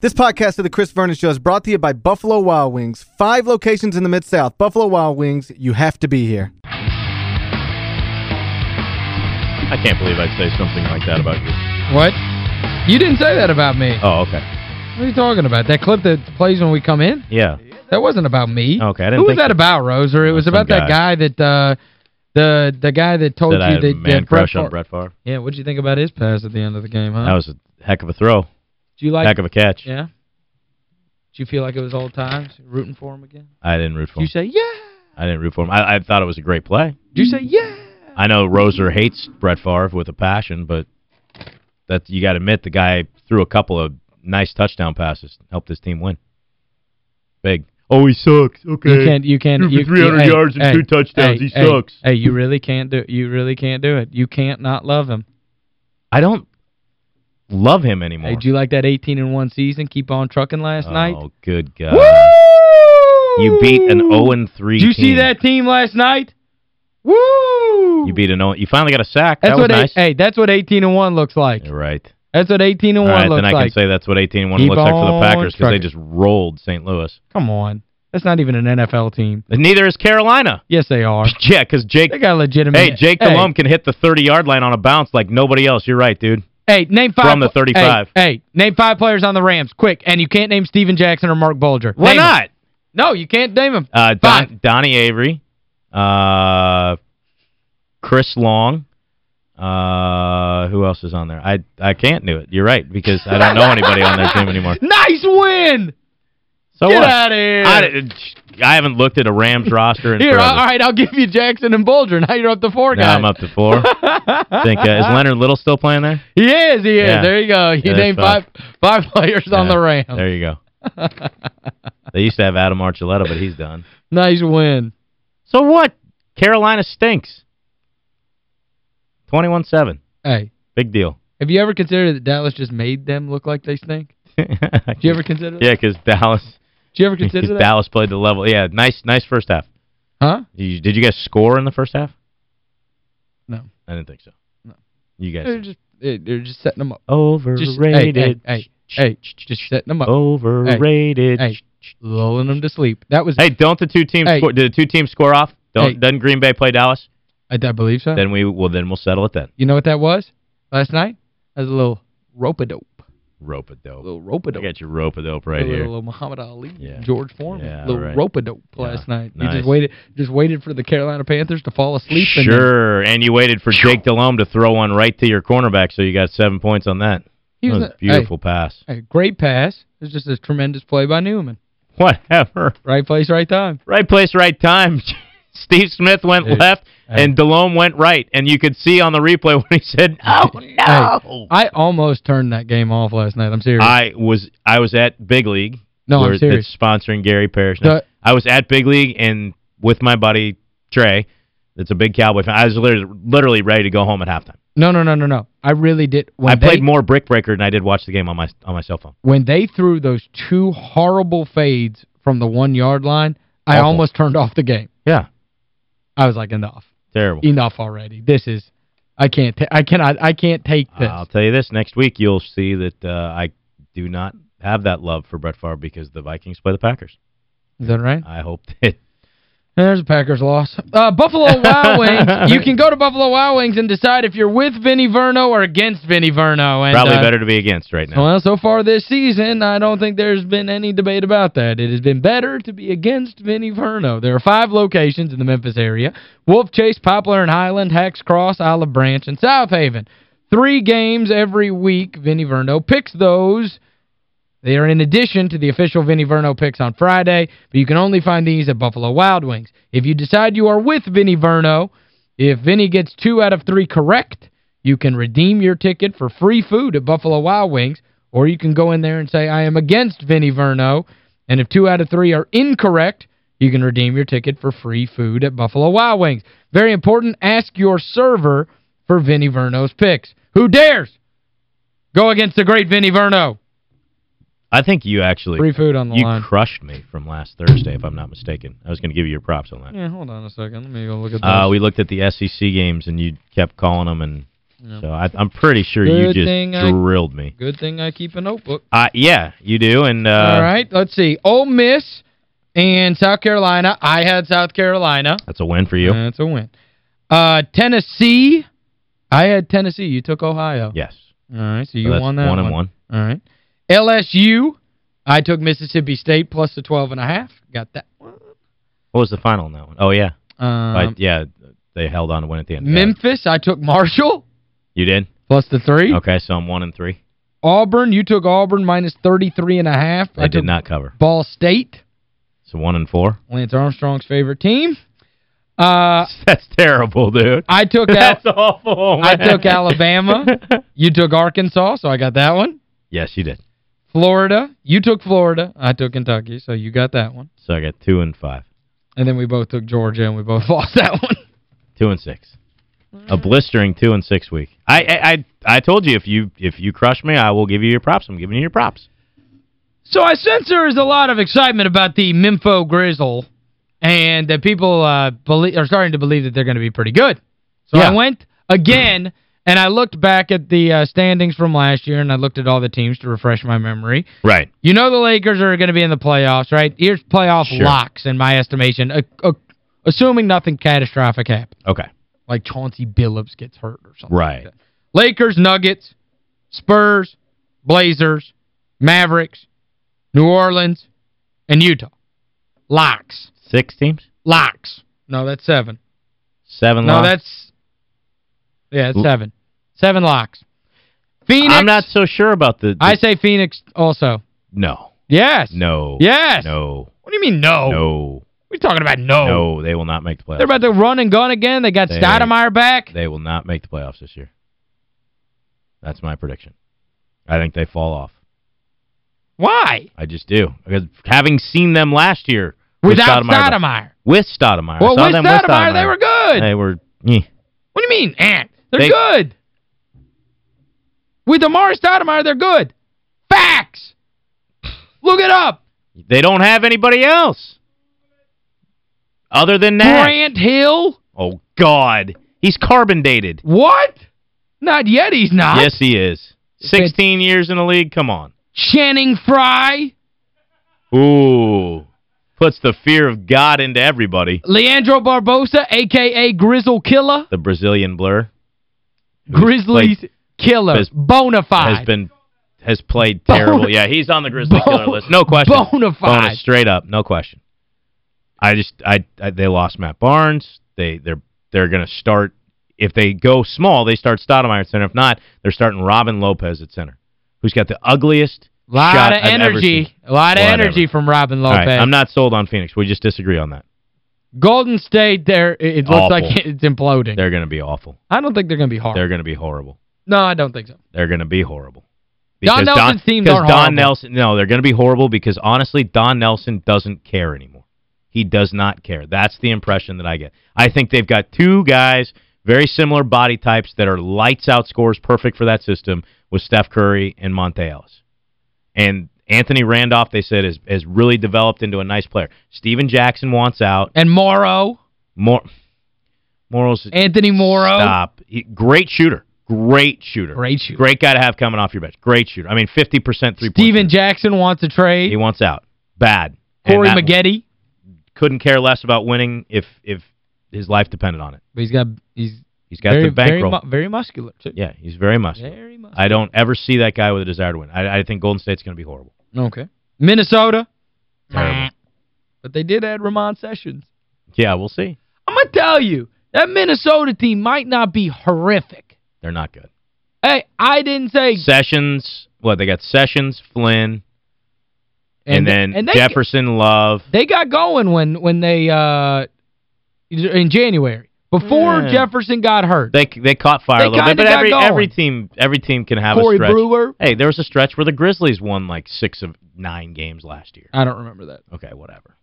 This podcast of the Chris Vernon Show is brought to you by Buffalo Wild Wings. Five locations in the Mid-South. Buffalo Wild Wings, you have to be here. I can't believe I'd say something like that about you. What? You didn't say that about me. Oh, okay. What are you talking about? That clip that plays when we come in? Yeah. That wasn't about me. Okay, I didn't Who was think that about, Rose? Or it was Some about that guy that uh the the guy that told That you had that a man that crush Brett on Brett Favre. Yeah, what'd you think about his pass at the end of the game, huh? That was a heck of a throw. Did you like heck of a catch. Yeah. Do you feel like it was old times rooting for him again? I didn't root for Did you say yeah? I didn't root for him. I, I thought it was a great play. Did you say yeah? I know Roser hates Brett Favre with a passion, but that you got to admit the guy threw a couple of nice touchdown passes, helped his team win. Big. Oh, he sucks. Okay. You can't you can't you for 300 hey, yards and hey, two touchdowns. hey, He hey, sucks. Hey, you really can't do you really can't do it. You can't not love him. I don't love him anymore. Hey, did you like that 18 and 1 season? Keep on trucking last oh, night. Oh, good God. Woo! You beat an 0-3 Did you see that team last night? Woo! You beat an 0 You finally got a sack. That's that was what nice. hey, that's what 18 and 1 looks like. You're right. That's what 18 and All 1 right, looks like. then I like. can say that's what 18 and 1 Keep looks like for the Packers because they just rolled St. Louis. Come on. That's not even an NFL team. And neither is Carolina. Yes, they are. Yeah, because Jake They got legitimate. Hey, Jake hey, Delhomme can hit the 30-yard line on a bounce like nobody else. You're right, dude. Hey, name five From the 35. Hey, hey, name five players on the Rams, quick. And you can't name Steven Jackson or Marc Bulger. Why Name not? No, you can't name them. Uh, Don, Donnie Avery, uh, Chris Long, uh, who else is on there? I I can't do it. You're right, because I don't know anybody on their team anymore. Nice win! So Get what? out of here. I, I haven't looked at a Rams roster in Here, forever. all right, I'll give you Jackson and Bulger. Now you're up to four guys. Now I'm up to four. I think uh, is Leonard Little still playing there? He is, he is. Yeah. There you go. You Yeah, named five five players on the Rams. There you go. They used to have Adam Archuleta, but he's done. nice win. So what? Carolina stinks. 21-7. Hey, Big deal. have you ever considered that Dallas just made them look like they stink? Did you ever consider that? Yeah, because Dallas, Did you ever consider that? Dallas played the level. Yeah, nice nice first half. Huh? Did you, did you guys score in the first half? No. I didn't think so. No. You guys. They're just they- they're just setting them up. Overrated. Just, hey, hey, hey, hey, just setting them up. Overrated. Hey, lulling them to sleep. That was Hey, don't the two teams Hey. score did the two teams score off? Don't Hey. doesn't Green Bay play Dallas? I, I believe so. Then we well then we'll settle it then. you know what that was last night? That was a little rope-a-dope. Rope a A dope. little I rope-a-dope. got your rope a dope a right little, here. little Muhammad Ali, Yeah. George Foreman, Yeah, little right. rope-a-dope Yeah, last night. Nice. just waited just waited for the Carolina Panthers to fall asleep. and Sure, and you waited for Jake Delhomme to throw one right to your cornerback, so you got seven points on that. He That was was a- a beautiful pass. Hey, great pass. It was just a tremendous play by Newman. Whatever. Right place, right time. Right place, right time. Steve Smith went Dude, left, hey. and Delhomme went right. And you could see on the replay when he said, oh, no. Hey, I almost turned that game off last night. I'm serious. I was I was at Big League. No, I'm where serious. It's sponsoring Gary Parrish. now. The- I was at Big League and with my buddy Trey. That's a big Cowboy fan. I was literally, literally ready to go home at halftime. no, no, no, no, no. I really did. When I played they, more Brick Breaker than I did watch the game on my on my cell phone. When they threw those two horrible fades from the one-yard line, I Awful. almost turned off the game. Yeah, I was like, enough. terrible. Enough already. This is I can't I cannot I can't take this. I'll tell you this, next week you'll see that uh, I do not have that love for Brett Favre because the Vikings play the Packers. Is that right? I hope that There's a Packers loss. Uh, Buffalo Wild Wings. You can go to Buffalo Wild Wings and decide if you're with Vinny Verno or against Vinny Verno. And, probably uh, better to be against right now. Well, so far this season, I don't think there's been any debate about that. It has been better to be against Vinny Verno. There are five locations in the Memphis area. Wolf Chase, Poplar and Highland, Hacks Cross, Olive Branch, and Southaven. Three games every week. Vinny Verno picks those. They are in addition to the official Vinny Verno picks on Friday, but you can only find these at Buffalo Wild Wings. If you decide you are with Vinny Verno, if Vinny gets two out of three correct, you can redeem your ticket for free food at Buffalo Wild Wings, or you can go in there and say, I am against Vinny Verno, and if two out of three are incorrect, you can redeem your ticket for free food at Buffalo Wild Wings. Very important, ask your server for Vinny Verno's picks. Who dares go against the great Vinny Verno? I think you actually Free food on the you line. crushed me from last Thursday if I'm not mistaken. I was going to give you your props on that. Yeah, hold on a second. Let me go look at Uh, we looked at the SEC games and you kept calling them and Yeah. So I, I'm pretty sure you just thing I- drilled me. Good thing I keep a notebook. Uh, yeah, you do. And uh, All right, let's see. Ole Miss and South Carolina. I had South Carolina. that's a win for you. That's a win. Uh, Tennessee. I had Tennessee. You took Ohio. yes. All right, so So you that's won that one one. and one. All right. LSU. I took Mississippi State plus the 12 and a half. Got that one. What was the final on that one? Oh, yeah. Um, Right, yeah, they held on to win at the end. Memphis. I took Marshall You did? plus the three. Okay, so I'm one and three. Auburn. You took Auburn minus 33 and a half. I, I did not cover. Ball State. So one and four. Lance Armstrong's favorite team. Uh, That's terrible, dude. I took Al That's awful, I took Alabama. You took Arkansas, so I got that one. yes, you did. Florida. You took Florida. I took Kentucky, so you got that one. So I got two and five. And then we both took Georgia, and we both lost that one. Two and six. A blistering two and six week. I, I I I told you if you if you crush me, I will give you your props. I'm giving you your props. So I sense there is a lot of excitement about the Memphis Grizzle, and that people uh, believe are starting to believe that they're going to be pretty good. So Yeah. I went again, and I looked back at the uh, standings from last year, and I looked at all the teams to refresh my memory. Right. You know the Lakers are going to be in the playoffs, right? Here's playoff Sure. locks, in my estimation, uh, uh, assuming nothing catastrophic happens, Okay. like Chauncey Billups gets hurt or something. Right. Like. Lakers, Nuggets, Spurs, Blazers, Mavericks, New Orleans, and Utah. Locks. Six teams? Locks. No, that's seven. Seven No, locks? that's Yeah, it's seven. Seven locks. Phoenix. I'm not so sure about the, the I say Phoenix also. No. Yes. No. Yes. No. What do you mean no? No. Are talking about no? No, they will not make the playoffs. They're about to run and gun again. They got They- Stoudemire back. They will not make the playoffs this year. That's my prediction. I think they fall off. Why? I just do. Because having seen them last year with Without Stoudemire, Stoudemire. with Stoudemire. Well, saw with Stoudemire, they were good. They were eh. What do you mean, Ant? They're They- good. With Amare Stoudemire, they're good. Facts. Look it up. They don't have anybody else. Other than that. Grant Hill. Oh, God. He's carbon dated. What? Not yet, he's not. Yes, he is. 16 years in the league. Come on. Channing Frye. Ooh. Puts the fear of God into everybody. Leandro Barbosa, a.k.a. Grizzle Killer. The Brazilian blur. Grizzlies played- Killer. has- bona fide. Has been has played Bona- terrible. Yeah, he's on the Grizzly killer list. No question. bona fide. Straight up. No question. I just I, I they lost Matt Barnes. They they're they're going to start if they go small, they start Stoudemire at center. If not, they're starting Robin Lopez at center. Who's got the ugliest lot shot of ever energy. A lot of energy from Robin Lopez. right, I'm not sold on Phoenix. We just disagree on that. Golden State, there it looks Awful. like it's imploding. They're going to be awful. I don't think they're going to be hard. They're going to be horrible. No, I don't think so. They're going to be horrible. Don Because Nelson's teams because aren't Don horrible. Nelson, no, they're going to be horrible because honestly, Don Nelson doesn't care anymore. He does not care. That's the impression that I get. I think they've got two guys, very similar body types that are lights out scores, perfect for that system with Steph Curry and Monta Ellis. And Anthony Randolph, they said, has, has really developed into a nice player. Stephen Jackson wants out. And Morrow, More Morals Anthony Morrow. Stop. He, great shooter. Great shooter. Great shooter. Great guy to have coming off your bench. Great shooter. I mean, 50% three-point Stephen. Jackson wants a trade. He wants out. Bad. Corey Maggette. Couldn't care less about winning if if his life depended on it. But he's got he's He's got very, the very, bankroll. mu very muscular, too. yeah, he's very muscular. Very muscular. I don't ever see that guy with a desire to win. I, I think Golden State's going to be horrible. Okay. Minnesota. Terrible. But they did add Ramon Sessions. Yeah, we'll see. I'm going to tell you, that Minnesota team might not be horrific. They're not good. Hey, I didn't say... Sessions, what, they got Sessions, Flynn, and, then and they, Jefferson, Love. They got going when when they, uh in January. Before Yeah. Jefferson got hurt. They they caught fire They a little bit, but every going. every team every team can have Corey a stretch. Brewer. Hey, there was a stretch where the Grizzlies won like 6 of 9 games last year. I don't remember that. Okay, whatever.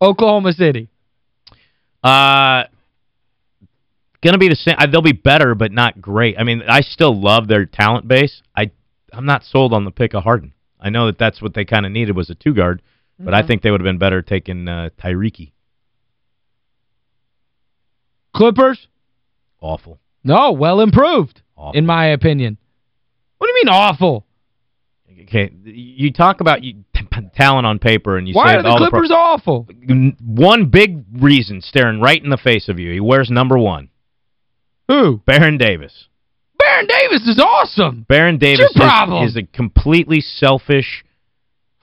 Oklahoma City. Uh going to be the same uh, they'll be better but not great. I mean, I still love their talent base. I I'm not sold on the pick of Harden. I know that that's what they kind of needed was a two guard, but I think they would have been better taking uh. Clippers. Awful. No, well improved. Awful. in my opinion. What do you mean awful? Okay, you talk about you, talent on paper and you Why say are the the Clippers pro- awful? one big reason staring right in the face of you. He wears number 1. Who? Baron Davis. Baron Davis is awesome. Baron Davis is, is a completely selfish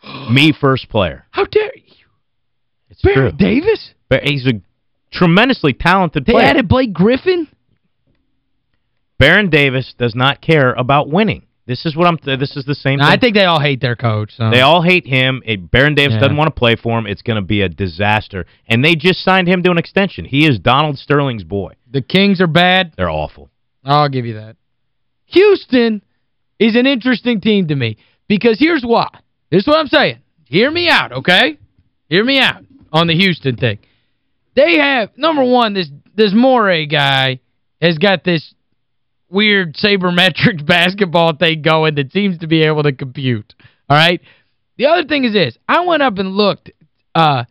me first player. How dare you? It's Baron true. Davis? But he's a tremendously talented They player. added Blake Griffin? Baron Davis does not care about winning. This is what I'm this is the same No. I think they all hate their coach. So. They all hate him. It, Baron Davis Yeah. doesn't want to play for him. It's going to be a disaster. And they just signed him to an extension. He is Donald Sterling's boy. The Kings are bad. They're awful. I'll give you that. Houston is an interesting team to me because here's why. This is what I'm saying. Hear me out, okay? Hear me out on the Houston thing. They have, number one, this this Morey guy has got this weird sabermetric basketball thing going that seems to be able to compute. All right? The other thing is this. I went up and looked. Uh,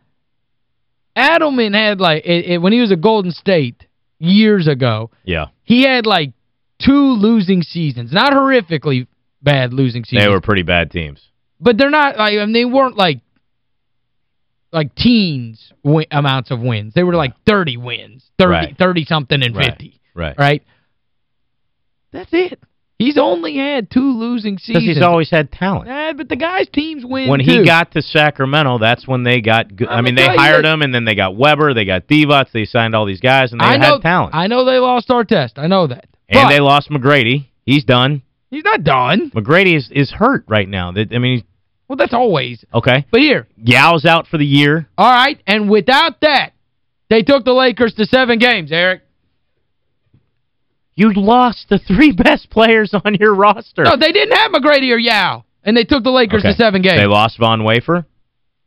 Adelman had, like, it, it, when he was at Golden State years ago, Yeah. he had like two losing seasons. Not horrifically bad losing seasons. They were pretty bad teams. But they're not like I mean, they weren't like like teens amounts of wins. They were like 30 wins. 30 Right. 30 something and Right. 50. Right. Right? That's it. He's only had two losing Because seasons. he's always had talent. Eh, but the guy's teams win When too. he got to Sacramento, that's when they got good. I mean, they hired him, and then they got Webber, they got Divac, they signed all these guys, and they I know, had talent. I know they lost Artest. I know that. and But they lost McGrady. He's done. he's not done. McGrady is, is hurt right now. I mean, Well, that's always. okay. But here, Yao's out for the year. All right, and without that, they took the Lakers to seven games, Eric. You lost the three best players on your roster. No, they didn't have McGrady or Yao, and they took the Lakers Okay. to seven games. They lost Von Wafer.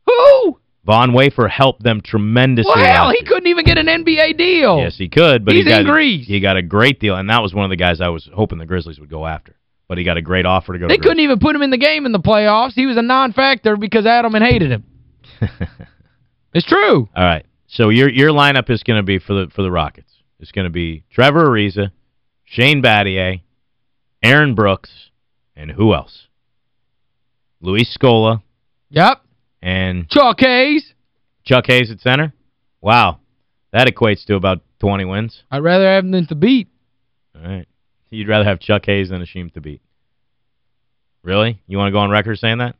Who? Von Wafer helped them tremendously. Well, hell, he couldn't even get an NBA deal. Yes, he could, but He's he got in Greece. he got a great deal, and that was one of the guys I was hoping the Grizzlies would go after. But he got a great offer to go They to couldn't even put him in the game in the playoffs. He was a non-factor because Adelman hated him. It's true. All right. So your your lineup is going to be for the for the Rockets. It's going to be Trevor Ariza, Shane Battier, Aaron Brooks, and who else? Luis Scola Yep. and Chuck Hayes. Chuck Hayes at center. Wow. That equates to about 20 wins. I'd rather have him than Thabeet. All right. You'd rather have Chuck Hayes than Hasheem Thabeet. Really? You want to go on record saying that?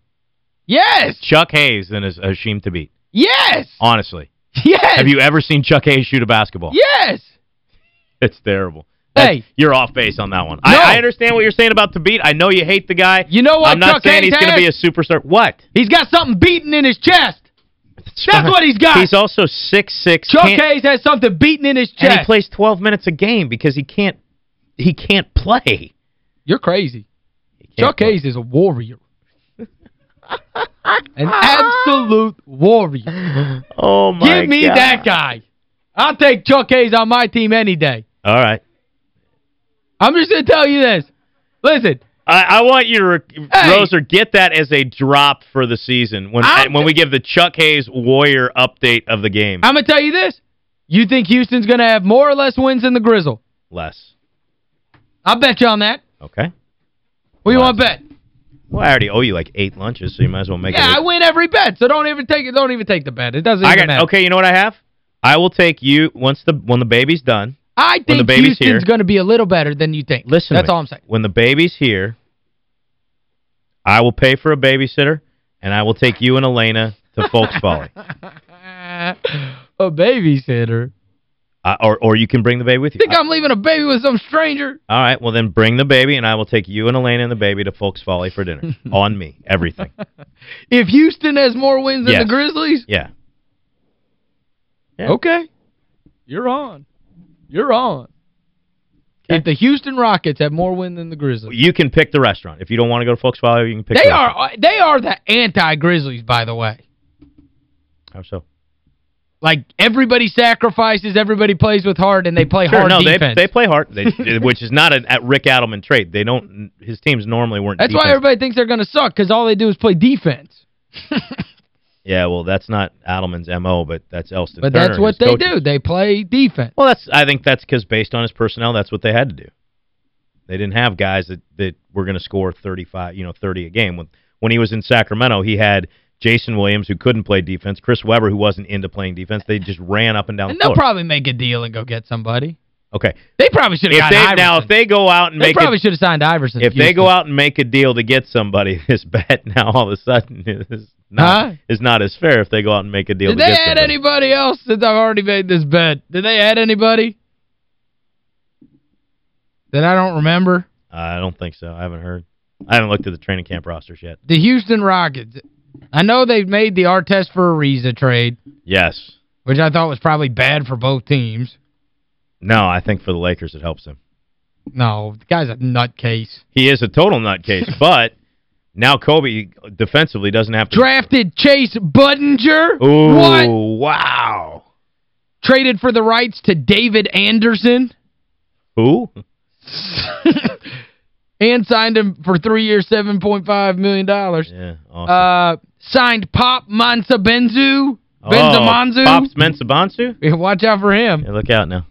Yes! Chuck Hayes than Hasheem Thabeet. Yes! Honestly. Yes! Have you ever seen Chuck Hayes shoot a basketball? Yes! It's terrible. That's- Hey. You're off base on that one. No. I, I understand what you're saying about Thabeet. I know you hate the guy. You know what I'm not Chuck saying he's going to be a superstar. What? He's got something beaten in his chest. That's what he's got. He's also 6'6". Chuck Hayes has something beaten in his chest. And he plays 12 minutes a game because he can't he can't play. You're crazy. Chuck play. Hayes is a warrior. An absolute warrior. Oh, my God. Give me God. that guy. I'll take Chuck Hayes on my team any day. All right. I'm just going to tell you this. Listen, I, I want you to, Hey. Roser, get that as a drop for the season when I'm- when we give the Chuck Hayes Warrior update of the game. I'm going to tell you this. You think Houston's going to have more or less wins than the Grizzle? Less. I'll bet you on that. Okay. What do you want to bet? Well, I already owe you like eight lunches, so you might as well make Yeah, it. Yeah, I win every bet, so don't even take it. Don't even take the bet. It doesn't I even got matter. okay, you know what I have? I will take you once the when the baby's done. I when the think baby's Houston's going to be a little better than you think. Listen That's all I'm saying. When the baby's here, I will pay for a babysitter and I will take you and Elena to Folks Folly. a babysitter. Uh, or or you can bring the baby with you. Think I'm leaving a baby with some stranger? All right, well then bring the baby and I will take you and Elena and the baby to Folks Folly for dinner. On me, everything. If Houston has more wins than Yes. the Grizzlies, Yeah. Yeah. okay. You're on. You're on. If the Houston Rockets have more wins than the Grizzlies. You can pick the restaurant. If you don't want to go to Folks Folly, you can pick They the restaurant. are they are the anti-Grizzlies, by the way. How so? Like, everybody sacrifices, everybody plays with heart, and they play Sure, hard no, they defense. they play hard, they, which is not a, a Rick Adelman trait. They don't his teams normally weren't That's why everybody thinks they're going to suck, because all they do is play defense. Yeah, well, that's not Adelman's MO, but that's Elston But Turner, that's what they coaches. do. They play defense. Well, that's I think that's because based on his personnel, that's what they had to do. They didn't have guys that, that were going to score 35, you know, 30 a game. When, when he was in Sacramento, he had Jason Williams, who couldn't play defense, Chris Webber, who wasn't into playing defense. They just ran up and down And the they'll probably make a deal and go get somebody. Okay. They probably should have gotten they, Iverson. now, if they go out and They make probably should have signed Iverson. if they go out and make a deal to get somebody, this bet now all of a sudden is not Huh? is not as fair if they go out and make a deal Did they add somebody. anybody else since I've already made this bet? Did they add anybody? That I don't remember? I don't think so. I haven't heard. I haven't looked at the training camp rosters yet. The Houston Rockets. I know they've made the Artest for Ariza trade, Yes. which I thought was probably bad for both teams. No, I think for the Lakers it helps them. No, the guy's a nutcase. He is a total nutcase, but now Kobe defensively doesn't have to... Drafted Chase Budinger. Ooh, What? wow. Traded for the rights to David Anderson. Who? and signed him for three years, 7.5 million. dollars. Yeah, awesome. Uh, signed Pop Mensah Bonsu. oh, Benzamanzu. Pops Mensah Bonsu? Yeah, Watch out for him. Yeah, look out now.